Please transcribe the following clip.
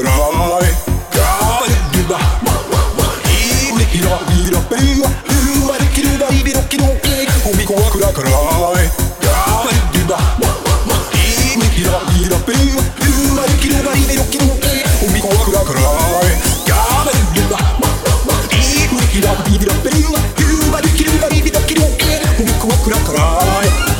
Right. 込み怖くだからいダメリバいいにいらいピべうまいきれがいいよきん込み怖くだからいダメリバいいにいーいらべうまいきれがいいよきん込み怖くだから